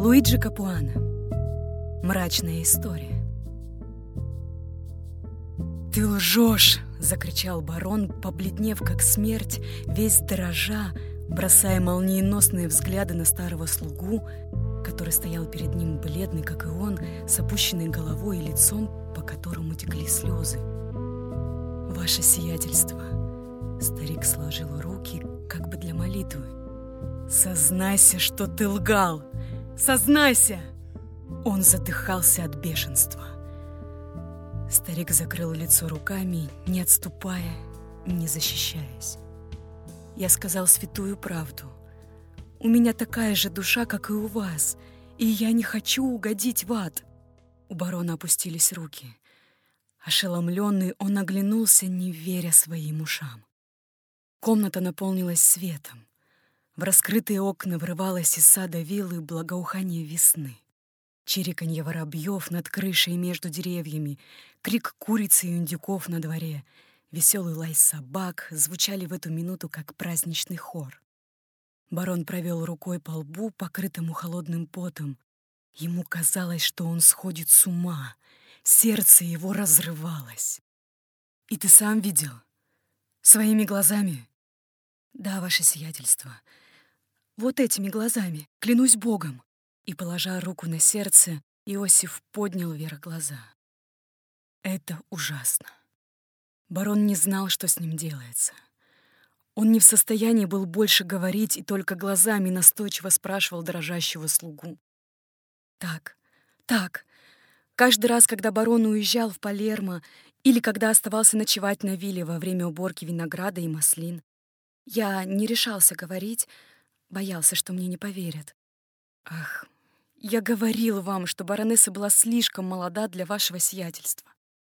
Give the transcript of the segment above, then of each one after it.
Луиджи Капуана. Мрачная история. «Ты лжешь!» — закричал барон, побледнев как смерть, весь дрожа, бросая молниеносные взгляды на старого слугу, который стоял перед ним бледный, как и он, с опущенной головой и лицом, по которому текли слезы. «Ваше сиятельство!» Старик сложил руки, как бы для молитвы. «Сознайся, что ты лгал! Сознайся!» Он задыхался от бешенства. Старик закрыл лицо руками, не отступая, не защищаясь. Я сказал святую правду. У меня такая же душа, как и у вас, и я не хочу угодить в ад. У барона опустились руки. Ошеломленный, он оглянулся, не веря своим ушам. Комната наполнилась светом. В раскрытые окна врывалось из сада виллы благоухание весны. Чириканье воробьев над крышей между деревьями, крик курицы и индюков на дворе, веселый лай собак звучали в эту минуту как праздничный хор. Барон провел рукой по лбу, покрытому холодным потом. Ему казалось, что он сходит с ума. Сердце его разрывалось. «И ты сам видел? Своими глазами?» «Да, ваше сиятельство. Вот этими глазами, клянусь Богом!» И, положа руку на сердце, Иосиф поднял вверх глаза. Это ужасно. Барон не знал, что с ним делается. Он не в состоянии был больше говорить и только глазами настойчиво спрашивал дрожащего слугу. «Так, так». Каждый раз, когда барон уезжал в Палермо или когда оставался ночевать на вилле во время уборки винограда и маслин, я не решался говорить, боялся, что мне не поверят. Ах, я говорил вам, что баронесса была слишком молода для вашего сиятельства.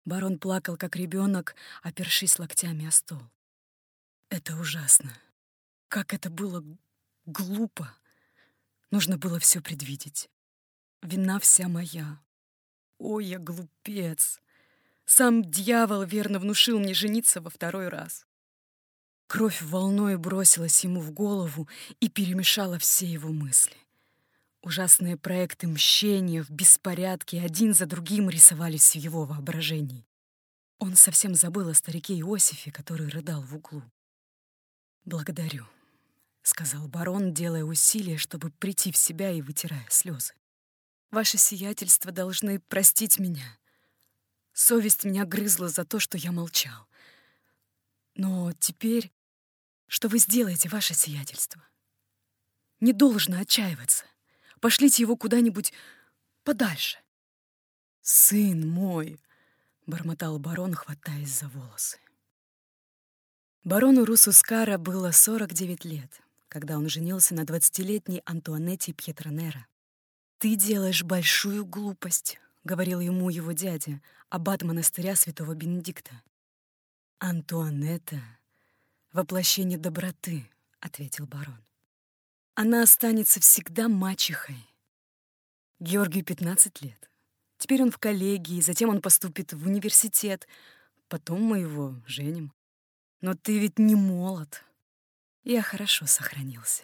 Барон плакал, как ребенок, опершись локтями о стол. Это ужасно. Как это было глупо. Нужно было все предвидеть. Вина вся моя. Ой, я глупец. Сам дьявол верно внушил мне жениться во второй раз. Кровь волной бросилась ему в голову и перемешала все его мысли. Ужасные проекты мщения в беспорядке один за другим рисовались в его воображении. Он совсем забыл о старике Иосифе, который рыдал в углу. «Благодарю», — сказал барон, делая усилия, чтобы прийти в себя и вытирая слезы. «Ваше сиятельство должны простить меня. Совесть меня грызла за то, что я молчал. Но теперь что вы сделаете, ваше сиятельство? Не должно отчаиваться. Пошлите его куда-нибудь подальше. «Сын мой!» — бормотал барон, хватаясь за волосы. Барону Русускара было 49 лет, когда он женился на 20-летней Антуанетте Пьетронера. «Ты делаешь большую глупость», — говорил ему его дядя, аббат монастыря святого Бенедикта. Антуанетта воплощение доброты», — ответил барон. «Она останется всегда мачехой». Георгию 15 лет. Теперь он в коллегии, затем он поступит в университет. Потом мы его женим. Но ты ведь не молод. Я хорошо сохранился.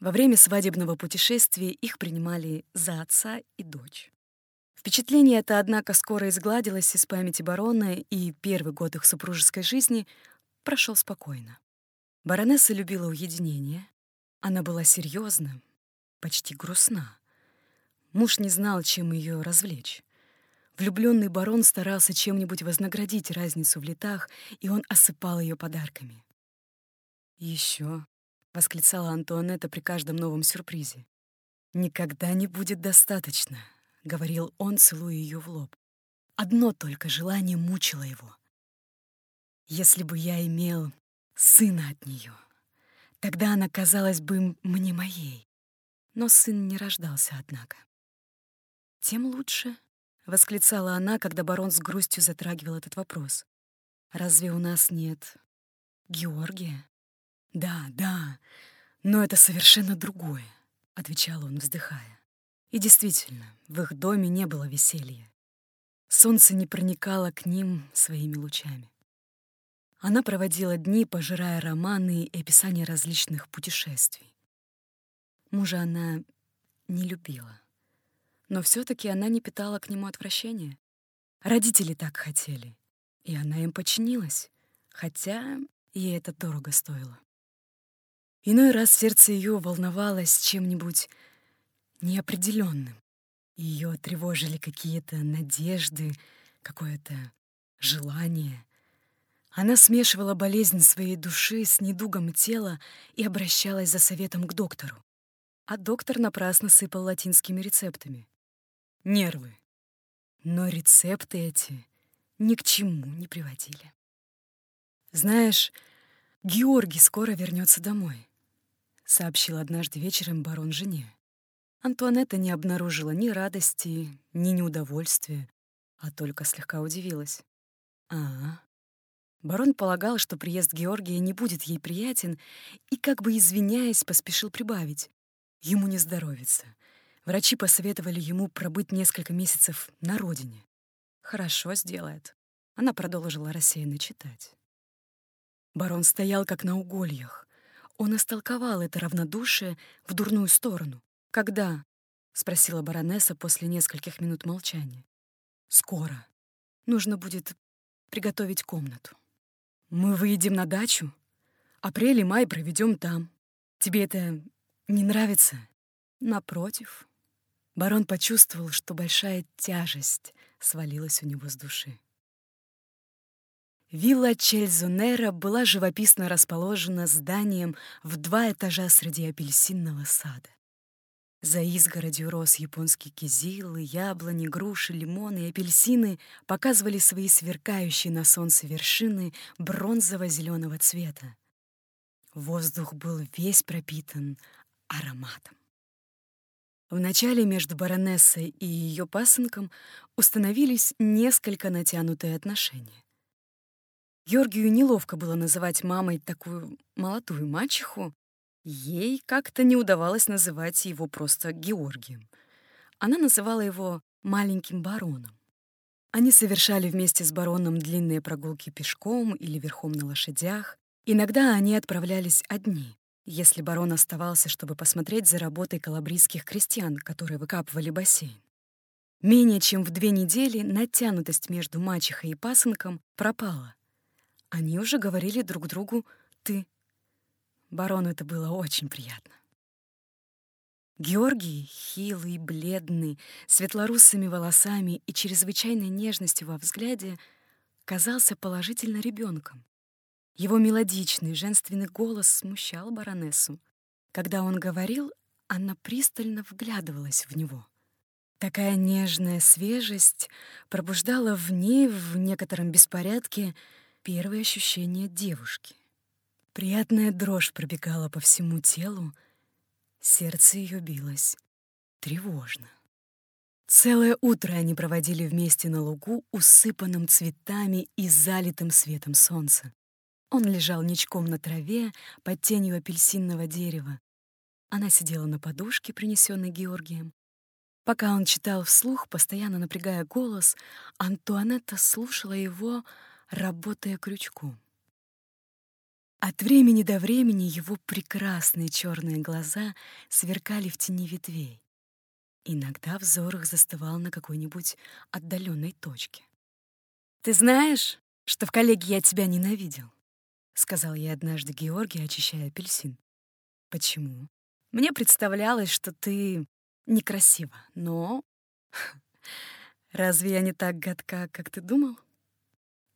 Во время свадебного путешествия их принимали за отца и дочь. Впечатление это, однако, скоро изгладилось из памяти барона, и первый год их супружеской жизни прошел спокойно. Баронесса любила уединение. Она была серьезна, почти грустна. Муж не знал, чем ее развлечь. Влюбленный барон старался чем-нибудь вознаградить разницу в летах, и он осыпал ее подарками. Еще, восклицала Антуанетта при каждом новом сюрпризе. «Никогда не будет достаточно», — говорил он, целуя ее в лоб. Одно только желание мучило его если бы я имел сына от нее. Тогда она казалась бы мне моей. Но сын не рождался, однако. «Тем лучше», — восклицала она, когда барон с грустью затрагивал этот вопрос. «Разве у нас нет Георгия?» «Да, да, но это совершенно другое», — отвечал он, вздыхая. И действительно, в их доме не было веселья. Солнце не проникало к ним своими лучами. Она проводила дни, пожирая романы и описания различных путешествий. Мужа она не любила. Но все-таки она не питала к нему отвращения. Родители так хотели, и она им подчинилась, хотя ей это дорого стоило. Иной раз сердце ее волновалось чем-нибудь неопределенным. Ее тревожили какие-то надежды, какое-то желание. Она смешивала болезнь своей души с недугом тела и обращалась за советом к доктору. А доктор напрасно сыпал латинскими рецептами. Нервы. Но рецепты эти ни к чему не приводили. «Знаешь, Георгий скоро вернется домой», — сообщил однажды вечером барон жене. Антуанетта не обнаружила ни радости, ни неудовольствия, а только слегка удивилась. «А, Барон полагал, что приезд Георгия не будет ей приятен, и, как бы извиняясь, поспешил прибавить. Ему не здоровится. Врачи посоветовали ему пробыть несколько месяцев на родине. «Хорошо сделает». Она продолжила рассеянно читать. Барон стоял как на угольях. Он истолковал это равнодушие в дурную сторону. «Когда?» — спросила баронесса после нескольких минут молчания. «Скоро. Нужно будет приготовить комнату». Мы выедем на дачу. Апрель и май проведем там. Тебе это не нравится? Напротив. Барон почувствовал, что большая тяжесть свалилась у него с души. Вилла Чельзонера была живописно расположена зданием в два этажа среди апельсинного сада. За изгородью рос японский кизил, яблони, груши, лимоны и апельсины показывали свои сверкающие на солнце вершины бронзово-зеленого цвета. Воздух был весь пропитан ароматом. Вначале между баронессой и ее пасынком установились несколько натянутые отношения. Георгию неловко было называть мамой такую молодую мачеху, Ей как-то не удавалось называть его просто Георгием. Она называла его маленьким бароном. Они совершали вместе с бароном длинные прогулки пешком или верхом на лошадях. Иногда они отправлялись одни, если барон оставался, чтобы посмотреть за работой калабрийских крестьян, которые выкапывали бассейн. Менее чем в две недели натянутость между мачехой и пасынком пропала. Они уже говорили друг другу «ты». Барону это было очень приятно. Георгий, хилый, бледный, светлорусыми волосами и чрезвычайной нежностью во взгляде, казался положительно ребенком. Его мелодичный женственный голос смущал баронессу. Когда он говорил, она пристально вглядывалась в него. Такая нежная свежесть пробуждала в ней в некотором беспорядке первые ощущения девушки. Приятная дрожь пробегала по всему телу, сердце ее билось тревожно. Целое утро они проводили вместе на лугу, усыпанном цветами и залитым светом солнца. Он лежал ничком на траве под тенью апельсинного дерева. Она сидела на подушке, принесенной Георгием. Пока он читал вслух, постоянно напрягая голос, Антуанетта слушала его, работая крючком. От времени до времени его прекрасные черные глаза сверкали в тени ветвей. Иногда взор их застывал на какой-нибудь отдаленной точке. «Ты знаешь, что в коллеге я тебя ненавидел?» — сказал я однажды Георгий, очищая апельсин. «Почему?» «Мне представлялось, что ты некрасива, но...» «Разве я не так гадка, как ты думал?»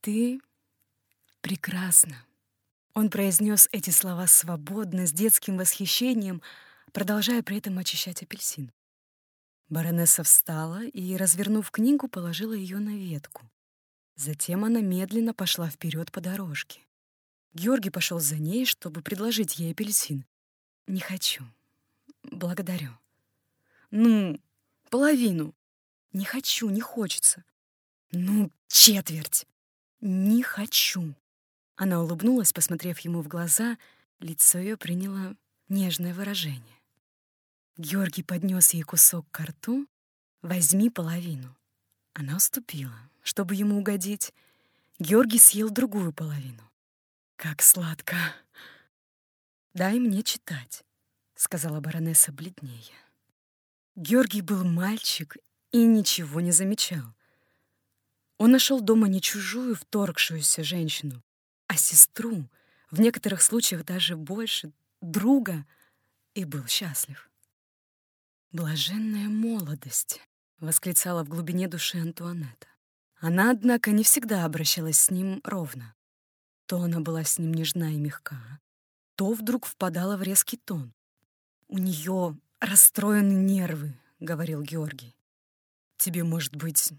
«Ты прекрасна», он произнес эти слова свободно, с детским восхищением, продолжая при этом очищать апельсин. Баронесса встала и, развернув книгу, положила ее на ветку. Затем она медленно пошла вперед по дорожке. Георгий пошел за ней, чтобы предложить ей апельсин. «Не хочу. Благодарю». «Ну, половину». «Не хочу, не хочется». «Ну, четверть». «Не хочу». Она улыбнулась, посмотрев ему в глаза, лицо ее приняло нежное выражение. Георгий поднес ей кусок к рту. «Возьми половину». Она уступила, чтобы ему угодить. Георгий съел другую половину. «Как сладко!» «Дай мне читать», — сказала баронесса бледнее. Георгий был мальчик и ничего не замечал. Он нашел дома не чужую вторгшуюся женщину, а сестру, в некоторых случаях даже больше, друга, и был счастлив. «Блаженная молодость», — восклицала в глубине души Антуанетта. Она, однако, не всегда обращалась с ним ровно. То она была с ним нежна и мягка, то вдруг впадала в резкий тон. «У нее расстроены нервы», — говорил Георгий. «Тебе, может быть,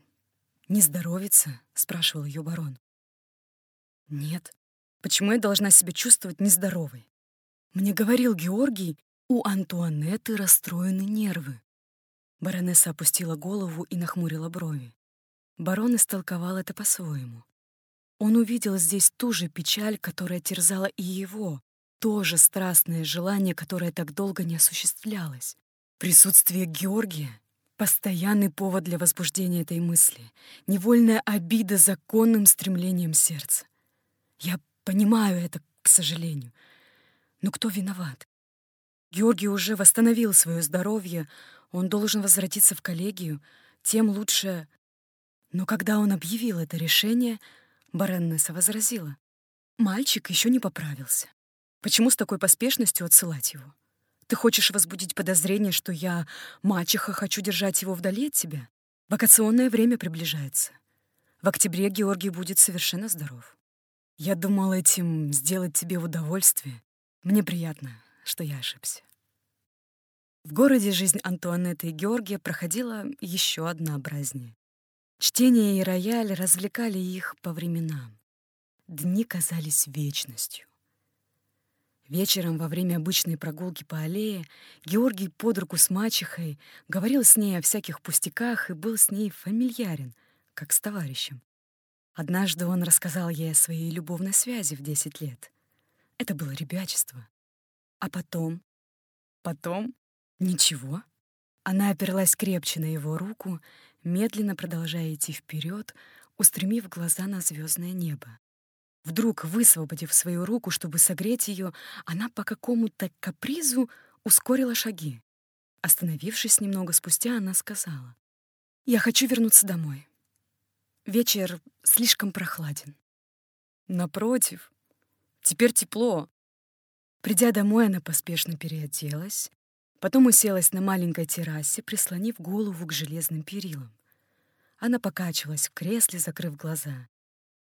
не здоровится?» — спрашивал ее барон. «Нет. Почему я должна себя чувствовать нездоровой? Мне говорил Георгий, у Антуанетты расстроены нервы». Баронесса опустила голову и нахмурила брови. Барон истолковал это по-своему. Он увидел здесь ту же печаль, которая терзала и его, то же страстное желание, которое так долго не осуществлялось. Присутствие Георгия — постоянный повод для возбуждения этой мысли, невольная обида законным стремлением сердца. Я понимаю это, к сожалению. Но кто виноват? Георгий уже восстановил свое здоровье, он должен возвратиться в коллегию, тем лучше... Но когда он объявил это решение, баронесса возразила. Мальчик еще не поправился. Почему с такой поспешностью отсылать его? Ты хочешь возбудить подозрение, что я, мачеха, хочу держать его вдали от тебя? Вакационное время приближается. В октябре Георгий будет совершенно здоров. Я думал этим сделать тебе удовольствие. Мне приятно, что я ошибся. В городе жизнь Антуанетты и Георгия проходила еще однообразнее. Чтение и рояль развлекали их по временам. Дни казались вечностью. Вечером, во время обычной прогулки по аллее, Георгий под руку с мачехой говорил с ней о всяких пустяках и был с ней фамильярен, как с товарищем. Однажды он рассказал ей о своей любовной связи в 10 лет. Это было ребячество. А потом? Потом? Ничего. Она оперлась крепче на его руку, медленно продолжая идти вперед, устремив глаза на звездное небо. Вдруг, высвободив свою руку, чтобы согреть ее, она по какому-то капризу ускорила шаги. Остановившись немного спустя, она сказала, «Я хочу вернуться домой. Вечер слишком прохладен». «Напротив, теперь тепло». Придя домой, она поспешно переоделась, потом уселась на маленькой террасе, прислонив голову к железным перилам. Она покачивалась в кресле, закрыв глаза.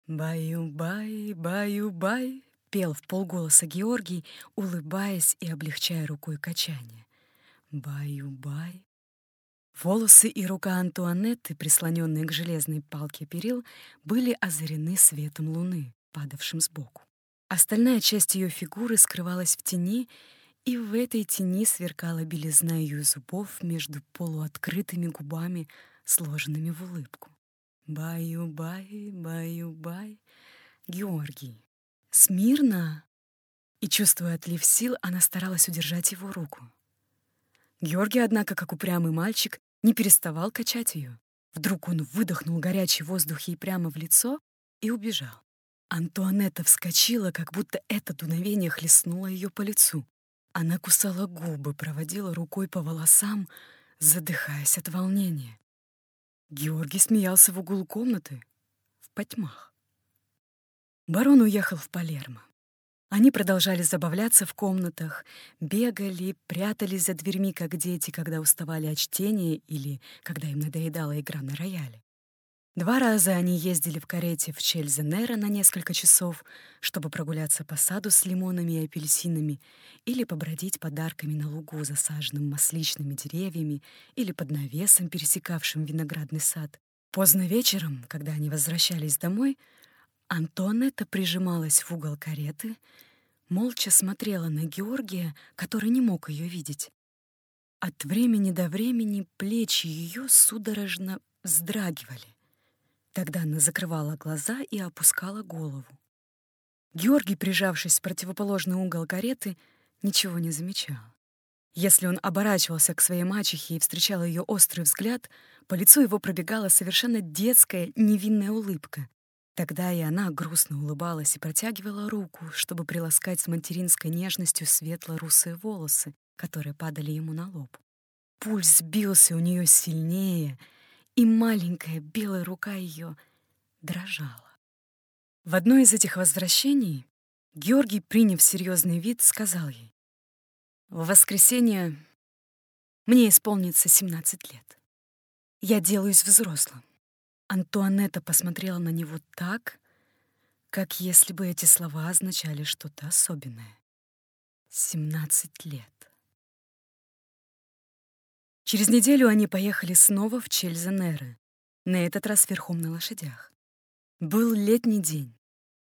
«Баю-бай, баю-бай», — пел в полголоса Георгий, улыбаясь и облегчая рукой качание. «Баю-бай». Волосы и рука Антуанетты, прислоненные к железной палке перил, были озарены светом луны, падавшим сбоку. Остальная часть ее фигуры скрывалась в тени, и в этой тени сверкала белизна ее зубов между полуоткрытыми губами, сложенными в улыбку. Баю-бай, баю-бай. Георгий. Смирно. И, чувствуя отлив сил, она старалась удержать его руку. Георгий, однако, как упрямый мальчик, не переставал качать ее. Вдруг он выдохнул горячий воздух ей прямо в лицо и убежал. Антуанетта вскочила, как будто это дуновение хлестнуло ее по лицу. Она кусала губы, проводила рукой по волосам, задыхаясь от волнения. Георгий смеялся в углу комнаты, в потьмах. Барон уехал в Палермо. Они продолжали забавляться в комнатах, бегали, прятались за дверьми, как дети, когда уставали от чтения или когда им надоедала игра на рояле. Два раза они ездили в карете в Чельзенера на несколько часов, чтобы прогуляться по саду с лимонами и апельсинами или побродить подарками на лугу, засаженным масличными деревьями или под навесом, пересекавшим виноградный сад. Поздно вечером, когда они возвращались домой, Антонетта прижималась в угол кареты, молча смотрела на Георгия, который не мог ее видеть. От времени до времени плечи ее судорожно вздрагивали. Тогда она закрывала глаза и опускала голову. Георгий, прижавшись в противоположный угол кареты, ничего не замечал. Если он оборачивался к своей мачехе и встречал ее острый взгляд, по лицу его пробегала совершенно детская, невинная улыбка. Тогда и она грустно улыбалась и протягивала руку, чтобы приласкать с материнской нежностью светло-русые волосы, которые падали ему на лоб. пульс бился у нее сильнее, и маленькая белая рука ее дрожала. В одно из этих возвращений Георгий, приняв серьезный вид, сказал ей, «В воскресенье мне исполнится 17 лет. Я делаюсь взрослым». Антуанетта посмотрела на него так, как если бы эти слова означали что-то особенное. «17 лет». Через неделю они поехали снова в Чельзенеры, на этот раз верхом на лошадях. Был летний день.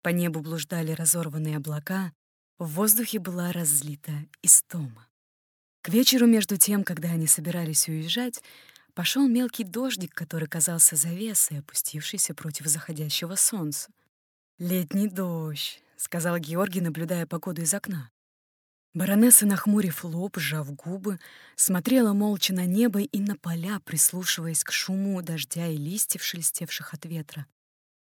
По небу блуждали разорванные облака, в воздухе была разлита истома. К вечеру, между тем, когда они собирались уезжать, пошел мелкий дождик, который казался завесой, опустившейся против заходящего солнца. «Летний дождь», — сказал Георгий, наблюдая погоду из окна. Баронесса, нахмурив лоб, сжав губы, смотрела молча на небо и на поля, прислушиваясь к шуму дождя и листьев, шелестевших от ветра.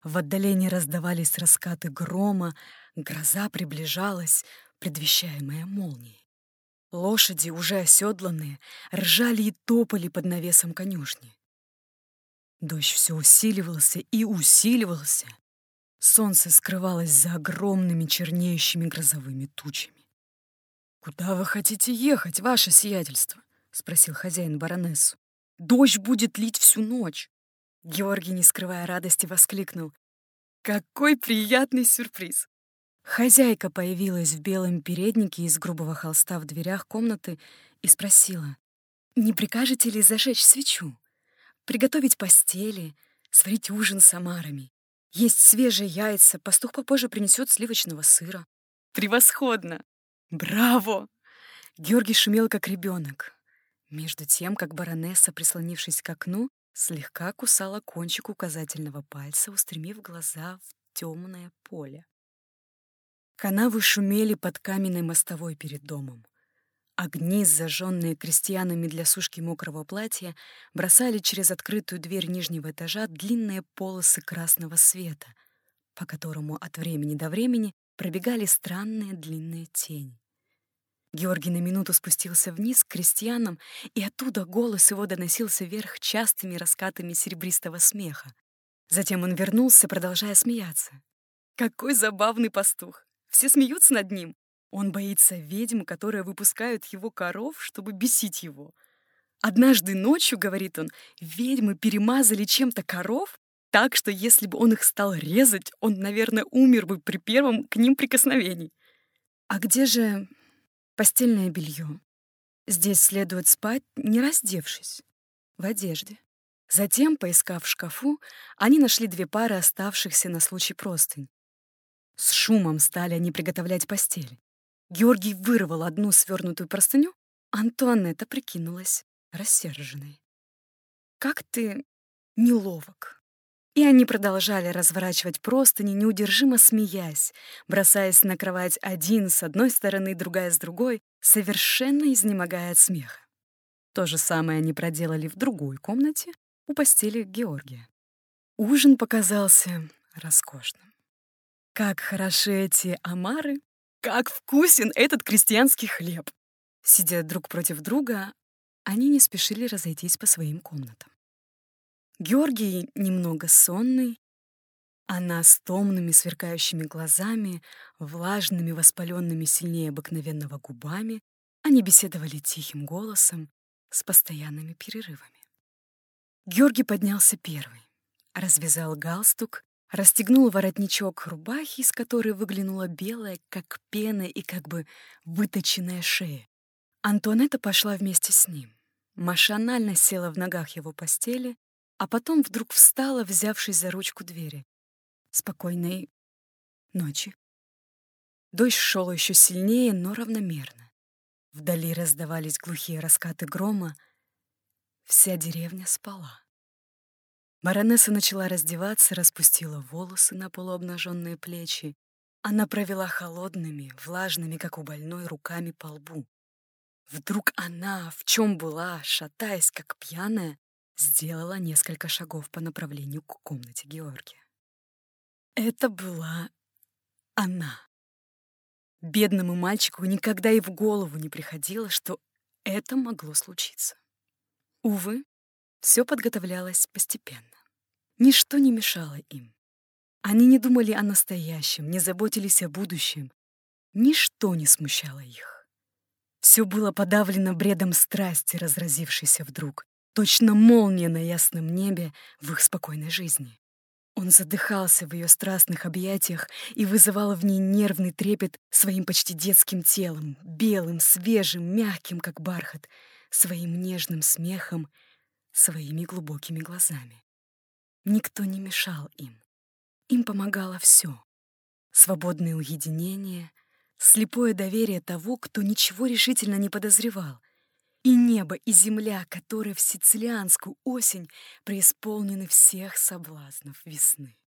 В отдалении раздавались раскаты грома, гроза приближалась, предвещаемая молнией. Лошади, уже оседланные, ржали и топали под навесом конюшни. Дождь все усиливался и усиливался. Солнце скрывалось за огромными чернеющими грозовыми тучами. «Куда вы хотите ехать, ваше сиятельство?» — спросил хозяин баронессу. «Дождь будет лить всю ночь!» Георгий, не скрывая радости, воскликнул. «Какой приятный сюрприз!» Хозяйка появилась в белом переднике из грубого холста в дверях комнаты и спросила. «Не прикажете ли зажечь свечу? Приготовить постели, сварить ужин с омарами? Есть свежие яйца, пастух попозже принесет сливочного сыра». «Превосходно!» «Браво!» Георгий шумел, как ребенок. Между тем, как баронесса, прислонившись к окну, слегка кусала кончик указательного пальца, устремив глаза в темное поле. Канавы шумели под каменной мостовой перед домом. Огни, зажженные крестьянами для сушки мокрого платья, бросали через открытую дверь нижнего этажа длинные полосы красного света, по которому от времени до времени пробегали странные длинные тени. Георгий на минуту спустился вниз к крестьянам, и оттуда голос его доносился вверх частыми раскатами серебристого смеха. Затем он вернулся, продолжая смеяться. «Какой забавный пастух! Все смеются над ним. Он боится ведьм, которые выпускают его коров, чтобы бесить его. Однажды ночью, — говорит он, — ведьмы перемазали чем-то коров, так что если бы он их стал резать, он, наверное, умер бы при первом к ним прикосновении. А где же постельное белье? Здесь следует спать, не раздевшись, в одежде. Затем, поискав в шкафу, они нашли две пары оставшихся на случай простынь. С шумом стали они приготовлять постель. Георгий вырвал одну свернутую простыню, Антуанетта прикинулась рассерженной. «Как ты неловок!» И они продолжали разворачивать простыни, неудержимо смеясь, бросаясь на кровать один с одной стороны, другая с другой, совершенно изнемогая от смеха. То же самое они проделали в другой комнате у постели Георгия. Ужин показался роскошным. Как хороши эти омары, как вкусен этот крестьянский хлеб! Сидя друг против друга, они не спешили разойтись по своим комнатам. Георгий немного сонный, она с томными сверкающими глазами, влажными, воспаленными сильнее обыкновенного губами, они беседовали тихим голосом, с постоянными перерывами. Георгий поднялся первый, развязал галстук, расстегнул воротничок рубахи, из которой выглянула белая, как пена и как бы выточенная шея. Антуанетта пошла вместе с ним. Машинально села в ногах его постели, а потом вдруг встала, взявшись за ручку двери. Спокойной ночи. Дождь шел еще сильнее, но равномерно. Вдали раздавались глухие раскаты грома. Вся деревня спала. Баронесса начала раздеваться, распустила волосы на полуобнаженные плечи. Она провела холодными, влажными, как у больной, руками по лбу. Вдруг она, в чем была, шатаясь, как пьяная, сделала несколько шагов по направлению к комнате Георгия. Это была она. Бедному мальчику никогда и в голову не приходило, что это могло случиться. Увы, все подготовлялось постепенно. Ничто не мешало им. Они не думали о настоящем, не заботились о будущем. Ничто не смущало их. Все было подавлено бредом страсти, разразившейся вдруг, точно молния на ясном небе в их спокойной жизни. Он задыхался в ее страстных объятиях и вызывал в ней нервный трепет своим почти детским телом, белым, свежим, мягким, как бархат, своим нежным смехом, своими глубокими глазами. Никто не мешал им. Им помогало все. Свободное уединение, слепое доверие того, кто ничего решительно не подозревал, и небо, и земля, которые в сицилианскую осень преисполнены всех соблазнов весны.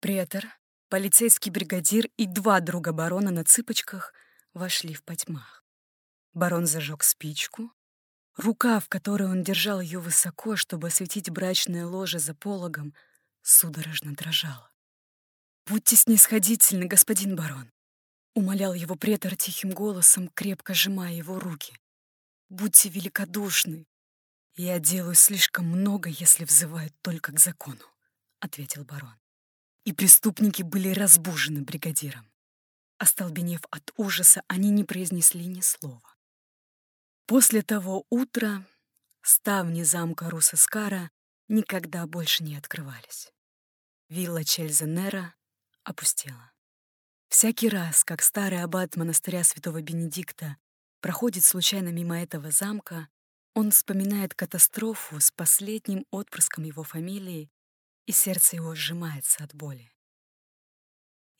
Претор, полицейский бригадир и два друга барона на цыпочках вошли в потьмах. Барон зажег спичку. Рука, в которой он держал ее высоко, чтобы осветить брачное ложе за пологом, судорожно дрожала. «Будьте снисходительны, господин барон», — умолял его претор тихим голосом, крепко сжимая его руки. Будьте великодушны. Я делаю слишком много, если взывают только к закону, — ответил барон. И преступники были разбужены бригадиром. Остолбенев от ужаса, они не произнесли ни слова. После того утра ставни замка Русаскара никогда больше не открывались. Вилла Чельзенера опустела. Всякий раз, как старый аббат монастыря святого Бенедикта проходит случайно мимо этого замка, он вспоминает катастрофу с последним отпрыском его фамилии, и сердце его сжимается от боли.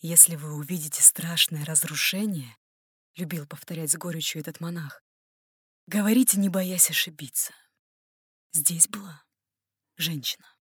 «Если вы увидите страшное разрушение», — любил повторять с горечью этот монах, — «говорите, не боясь ошибиться. Здесь была женщина».